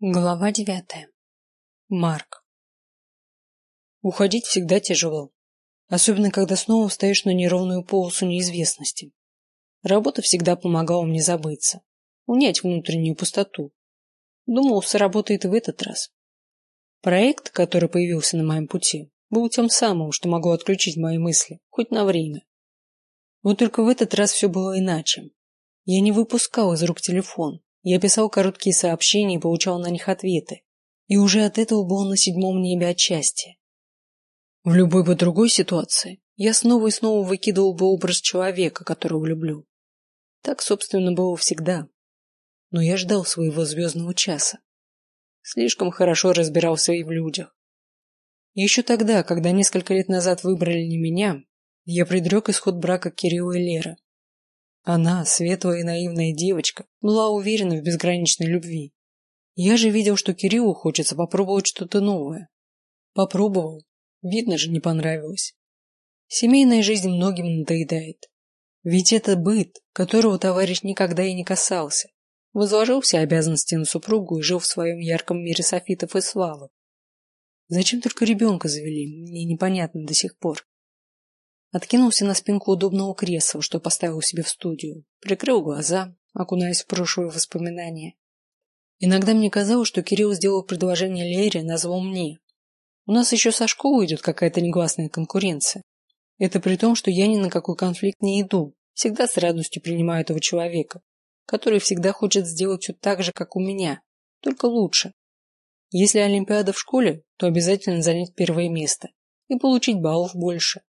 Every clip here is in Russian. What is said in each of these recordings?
Глава девятая. Марк. Уходить всегда тяжело, особенно когда снова встаешь на неровную полосу неизвестности. Работа всегда помогала мне забыться, унять внутреннюю пустоту. Думал, сработает и в этот раз. Проект, который появился на моем пути, был тем самым, что могло отключить мои мысли, хоть на время. Вот только в этот раз все было иначе. Я не выпускал из рук телефон, я писал короткие сообщения и получал на них ответы. И уже от этого был на седьмом небе от счастья. В любой бы другой ситуации я снова и снова выкидывал бы образ человека, которого люблю. Так, собственно, было всегда. Но я ждал своего звездного часа. Слишком хорошо разбирался и в людях. Еще тогда, когда несколько лет назад выбрали не меня, я предрек исход брака Кирилла и Леры. Она, светлая и наивная девочка, была уверена в безграничной любви. Я же видел, что Кириллу хочется попробовать что-то новое. Попробовал. Видно же, не понравилось. Семейная жизнь многим надоедает. Ведь это быт, которого товарищ никогда и не касался. Возложил все обязанности на супругу и жил в своем ярком мире софитов и славы. Зачем только ребенка завели, мне непонятно до сих пор. Откинулся на спинку удобного кресла, что поставил себе в студию, прикрыл глаза, окунаясь в прошлые воспоминания. Иногда мне казалось, что Кирилл сделал предложение Лере, назвал мне. У нас еще со школы идет какая-то негласная конкуренция. Это при том, что я ни на какой конфликт не иду, всегда с радостью принимаю этого человека, который всегда хочет сделать все так же, как у меня, только лучше. Если Олимпиада в школе, то обязательно занять первое место и получить баллов больше.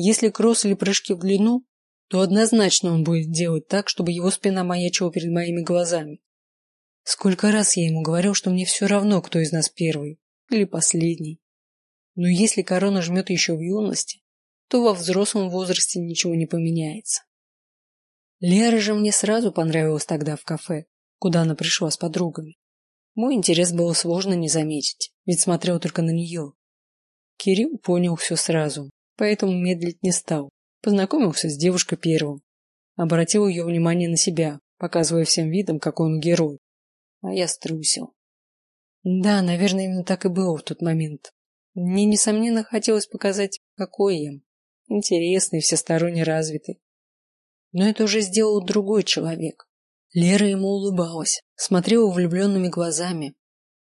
Если кросс или прыжки в длину, то однозначно он будет делать так, чтобы его спина маячила перед моими глазами. Сколько раз я ему говорил, что мне все равно, кто из нас первый или последний. Но если корона жмет еще в юности, то во взрослом возрасте ничего не поменяется. Лера же мне сразу понравилась тогда в кафе, куда она пришла с подругами. Мой интерес было сложно не заметить, ведь смотрел только на нее. Кирилл понял все сразу поэтому медлить не стал. Познакомился с девушкой первым. Обратил ее внимание на себя, показывая всем видом, какой он герой. А я струсил. Да, наверное, именно так и было в тот момент. Мне, несомненно, хотелось показать, какой я. Интересный, всесторонне развитый. Но это уже сделал другой человек. Лера ему улыбалась, смотрела влюбленными глазами,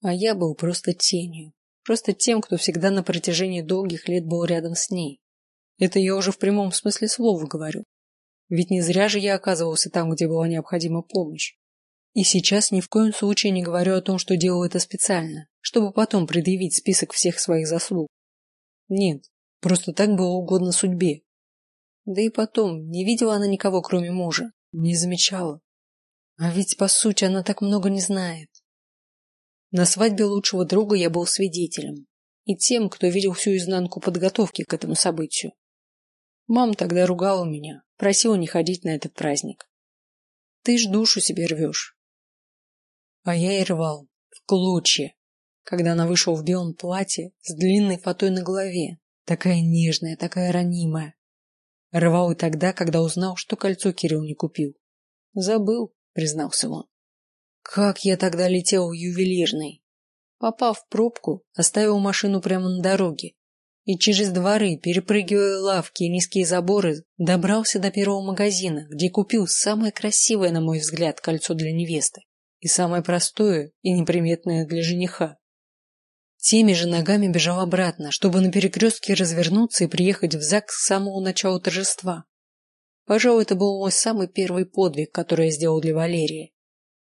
а я был просто тенью, просто тем, кто всегда на протяжении долгих лет был рядом с ней. Это я уже в прямом смысле слова говорю. Ведь не зря же я оказывался там, где была необходима помощь. И сейчас ни в коем случае не говорю о том, что делаю это специально, чтобы потом предъявить список всех своих заслуг. Нет, просто так было угодно судьбе. Да и потом, не видела она никого, кроме мужа, не замечала. А ведь, по сути, она так много не знает. На свадьбе лучшего друга я был свидетелем. И тем, кто видел всю изнанку подготовки к этому событию. Мам тогда ругала меня, просила не ходить на этот праздник. Ты ж душу себе рвешь. А я и рвал, в клочья, когда она вышла в белом платье с длинной фатой на голове, такая нежная, такая ранимая. Рвал и тогда, когда узнал, что кольцо Кирилл не купил. Забыл, признался он. Как я тогда летел в ювелирный. Попав в пробку, оставил машину прямо на дороге и через дворы, перепрыгивая лавки и низкие заборы, добрался до первого магазина, где купил самое красивое, на мой взгляд, кольцо для невесты и самое простое и неприметное для жениха. Теми же ногами бежал обратно, чтобы на перекрестке развернуться и приехать в ЗАГС с самого начала торжества. Пожалуй, это был мой самый первый подвиг, который я сделал для Валерии.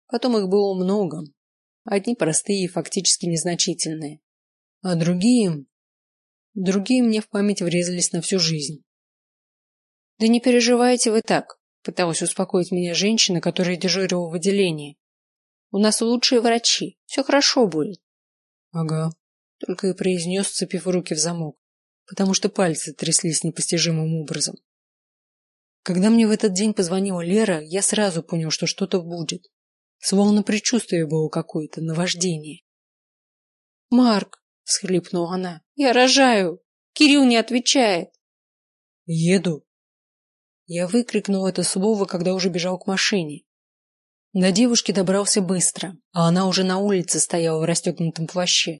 Потом их было много. Одни простые и фактически незначительные, а другие Другие мне в память врезались на всю жизнь. Да не переживайте вы так, пыталась успокоить меня женщина, которая дежурила в отделении. У нас лучшие врачи, все хорошо будет. Ага, только и произнес, сцепив руки в замок, потому что пальцы тряслись непостижимым образом. Когда мне в этот день позвонила Лера, я сразу понял, что что-то будет. Словно предчувствие было какое-то, наваждение. Марк, всхлипнула она. Я рожаю. Кирилл не отвечает. Еду. Я выкрикнул это слово, когда уже бежал к машине. До девушки добрался быстро, а она уже на улице стояла в расстегнутом плаще.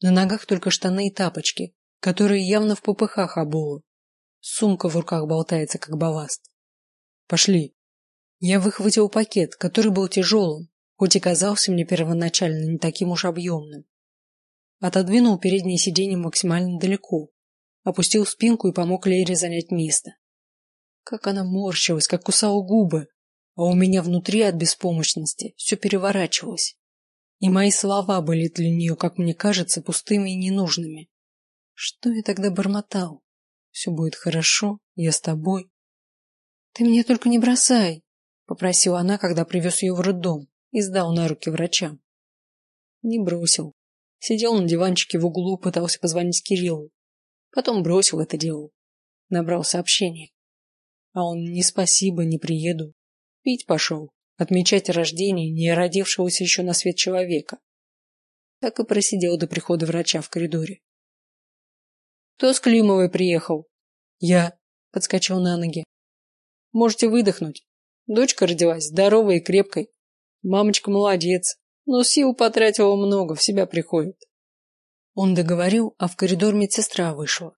На ногах только штаны и тапочки, которые явно в попыхах обула. Сумка в руках болтается, как балласт. Пошли. Я выхватил пакет, который был тяжелым, хоть и казался мне первоначально не таким уж объемным. Отодвинул переднее сиденье максимально далеко, опустил спинку и помог Лере занять место. Как она морщилась, как кусала губы, а у меня внутри от беспомощности все переворачивалось. И мои слова были для нее, как мне кажется, пустыми и ненужными. Что я тогда бормотал? Все будет хорошо, я с тобой. Ты меня только не бросай, попросила она, когда привез ее в роддом и сдал на руки врачам. Не бросил. Сидел на диванчике в углу, пытался позвонить Кириллу. Потом бросил это дело. Набрал сообщение. А он ни спасибо, не приеду, Пить пошел, отмечать рождение не родившегося еще на свет человека. Так и просидел до прихода врача в коридоре. Кто с Климовой приехал? Я. Подскочил на ноги. Можете выдохнуть. Дочка родилась здоровой и крепкой. Мамочка молодец, но сил потратила много, в себя приходит. Он договорил, а в коридор медсестра вышла.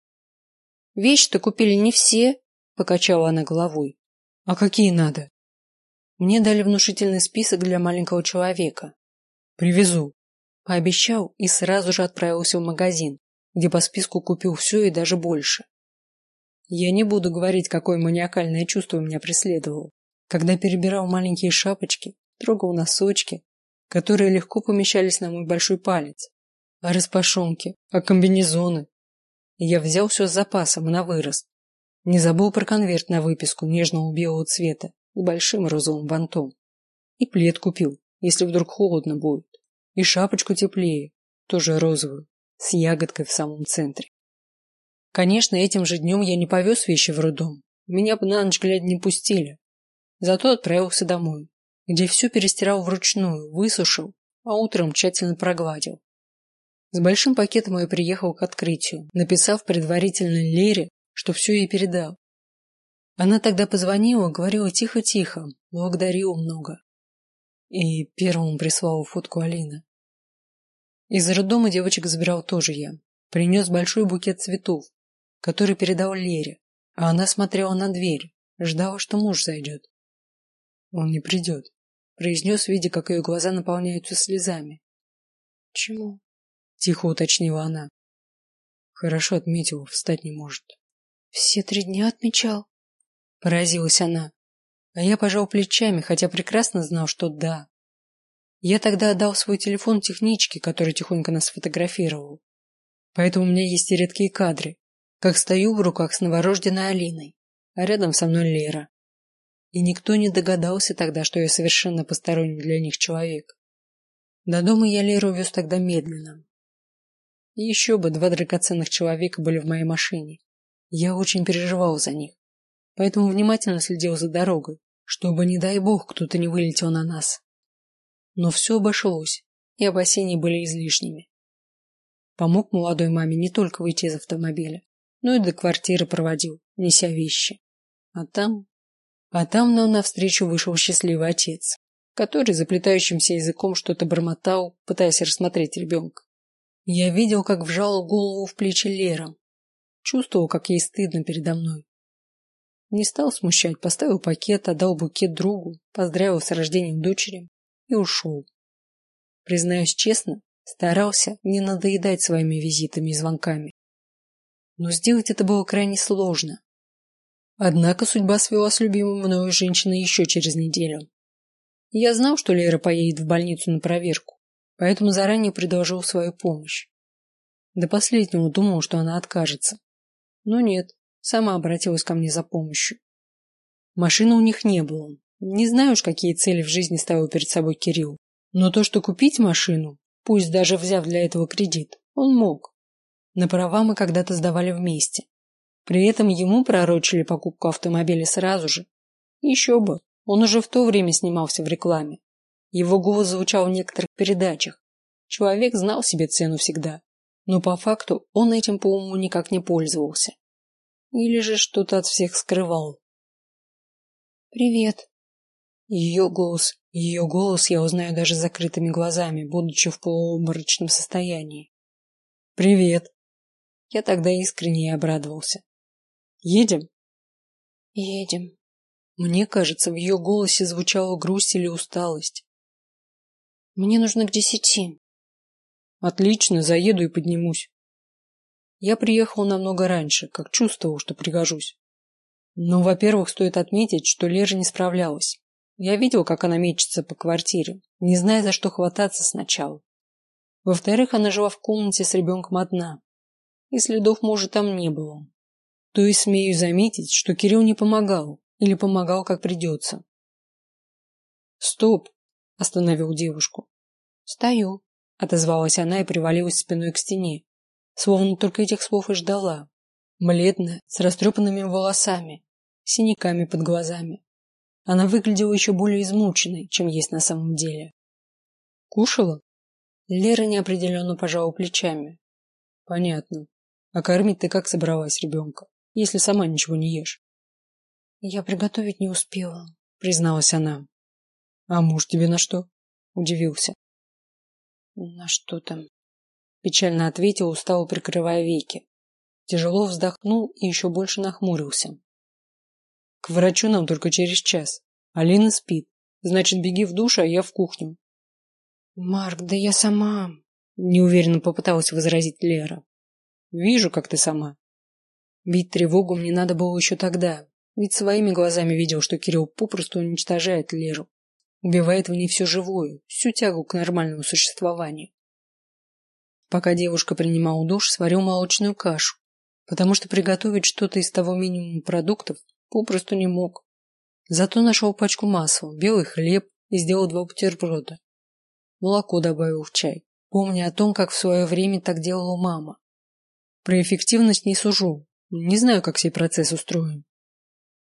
Вещи-то купили не все, покачала она головой. А какие надо? Мне дали внушительный список для маленького человека. Привезу. Пообещал и сразу же отправился в магазин, где по списку купил все и даже больше. Я не буду говорить, какое маниакальное чувство меня преследовало, когда перебирал маленькие шапочки, трогал носочки, которые легко помещались на мой большой палец, а распашонки, а комбинезоны. Я взял все с запасом на вырост. Не забыл про конверт на выписку нежного белого цвета с большим розовым бантом. И плед купил, если вдруг холодно будет. И шапочку теплее, тоже розовую, с ягодкой в самом центре. Конечно, этим же днем я не повез вещи в роддом. Меня бы на ночь глядя не пустили. Зато отправился домой, где все перестирал вручную, высушил, а утром тщательно прогладил. С большим пакетом я приехал к открытию, написав предварительно Лере, что все ей передал, она тогда позвонила, говорила тихо-тихо, благодарила много. И первому прислала фотку Алины. Из роддома девочек забирал тоже я. Принес большой букет цветов, который передал Лере, а она смотрела на дверь, ждала, что муж зайдет. Он не придет, произнес, видя, как ее глаза наполняются слезами. Чему? Тихо уточнила она. Хорошо отметила, встать не может. Все три дня отмечал. Поразилась она. А я пожал плечами, хотя прекрасно знал, что да. Я тогда отдал свой телефон техничке, который тихонько нас фотографировал. Поэтому у меня есть и редкие кадры, как стою в руках с новорожденной Алиной, а рядом со мной Лера. И никто не догадался тогда, что я совершенно посторонний для них человек. До дома я Леру вез тогда медленно. И еще бы два драгоценных человека были в моей машине. Я очень переживал за них поэтому внимательно следил за дорогой, чтобы, не дай бог, кто-то не вылетел на нас. Но все обошлось, и опасения были излишними. Помог молодой маме не только выйти из автомобиля, но и до квартиры проводил, неся вещи. А там... А там нам навстречу вышел счастливый отец, который заплетающимся языком что-то бормотал, пытаясь рассмотреть ребенка. Я видел, как вжал голову в плечи Лера, чувствовал, как ей стыдно передо мной. Не стал смущать, поставил пакет, отдал букет другу, поздравил с рождением дочери и ушел. Признаюсь честно, старался не надоедать своими визитами и звонками. Но сделать это было крайне сложно. Однако судьба свела с любимой мною женщиной еще через неделю. Я знал, что Лера поедет в больницу на проверку, поэтому заранее предложил свою помощь. До последнего думал, что она откажется. Но нет, сама обратилась ко мне за помощью. Машины у них не было. Не знаю уж, какие цели в жизни ставил перед собой Кирилл. Но то, что купить машину, пусть даже взяв для этого кредит, он мог. На права мы когда-то сдавали вместе. При этом ему пророчили покупку автомобиля сразу же. Еще бы, он уже в то время снимался в рекламе. Его голос звучал в некоторых передачах. Человек знал себе цену всегда, но по факту он этим по уму никак не пользовался. Или же что-то от всех скрывал. Привет. Ее голос, ее голос я узнаю даже закрытыми глазами, будучи в полуобморочном состоянии. Привет. Я тогда искренне обрадовался. Едем? Едем. Мне кажется, в ее голосе звучала грусть или усталость. Мне нужно к десяти. Отлично, заеду и поднимусь. Я приехал намного раньше, как чувствовал, что пригожусь. Но, во-первых, стоит отметить, что Лера не справлялась. Я видел, как она мечется по квартире, не зная, за что хвататься сначала. Во-вторых, она жила в комнате с ребенком одна, и следов мужа там не было. То есть смею заметить, что Кирилл не помогал или помогал как придется. Стоп, остановил девушку. Стою, отозвалась она и привалилась спиной к стене, словно только этих слов и ждала. Бледная, с растрепанными волосами, синяками под глазами. Она выглядела еще более измученной, чем есть на самом деле. Кушала? Лера неопределенно пожала плечами. Понятно. А кормить ты как собралась ребенка, если сама ничего не ешь? Я приготовить не успела, призналась она. А муж тебе на что? Удивился. На что там? Печально ответил, устало прикрывая веки. Тяжело вздохнул и еще больше нахмурился. К врачу нам только через час. Алина спит. Значит, беги в душ, а я в кухню. Марк, да я сама. Неуверенно попыталась возразить Лера. Вижу, как ты сама. Бить тревогу мне надо было еще тогда, ведь своими глазами видел, что Кирилл попросту уничтожает Леру, убивает в ней все живое, всю тягу к нормальному существованию. Пока девушка принимала душ, сварил молочную кашу, потому что приготовить что-то из того минимума продуктов попросту не мог. Зато нашел пачку масла, белый хлеб и сделал два бутерброда. Молоко добавил в чай, помня о том, как в свое время так делала мама. Про эффективность не сужу, не знаю, как сей процесс устроен.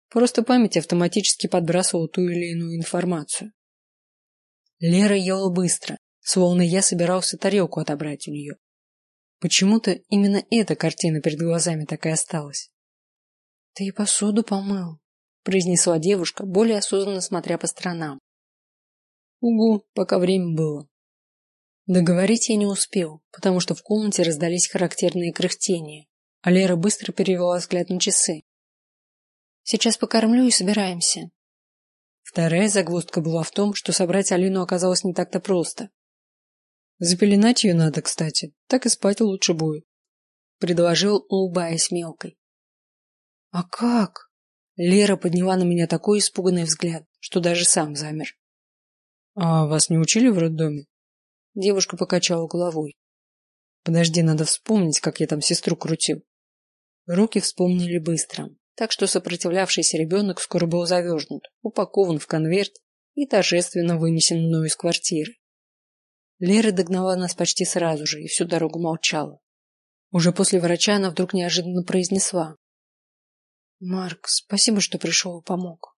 Просто память автоматически подбрасывала ту или иную информацию. Лера ела быстро, словно я собирался тарелку отобрать у нее. Почему-то именно эта картина перед глазами так и осталась. Ты и посуду помыл, произнесла девушка, более осознанно смотря по сторонам. Угу, пока время было. Договорить я не успел, потому что в комнате раздались характерные кряхтения, а Лера быстро перевела взгляд на часы. Сейчас покормлю и собираемся. Вторая загвоздка была в том, что собрать Алину оказалось не так-то просто. Запеленать ее надо, кстати, так и спать лучше будет, предложил, улыбаясь мелкой. А как? Лера подняла на меня такой испуганный взгляд, что даже сам замер. А вас не учили в роддоме? Девушка покачала головой. Подожди, надо вспомнить, как я там сестру крутил. Руки вспомнили быстро, так что сопротивлявшийся ребенок скоро был завернут, упакован в конверт и торжественно вынесен мною из квартиры. Лера догнала нас почти сразу же и всю дорогу молчала. Уже после врача она вдруг неожиданно произнесла: Марк, спасибо, что пришел и помог.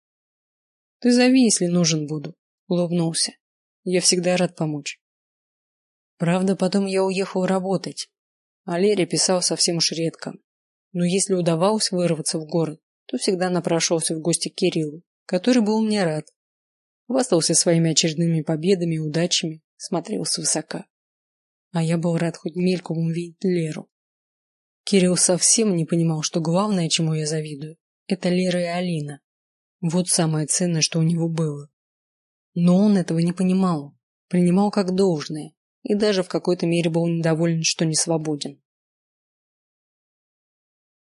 Ты зови, если нужен буду, улыбнулся. Я всегда рад помочь. Правда, потом я уехал работать, а Лере писал совсем уж редко. Но если удавалось вырваться в город, то всегда напрашивался в гости к Кириллу, который был мне рад. Хвастался своими очередными победами и удачами, смотрел свысока. А я был рад хоть мельком увидеть Леру. Кирилл совсем не понимал, что главное, чему я завидую, это Лера и Алина. Вот самое ценное, что у него было. Но он этого не понимал, принимал как должное и даже в какой-то мере был недоволен, что не свободен.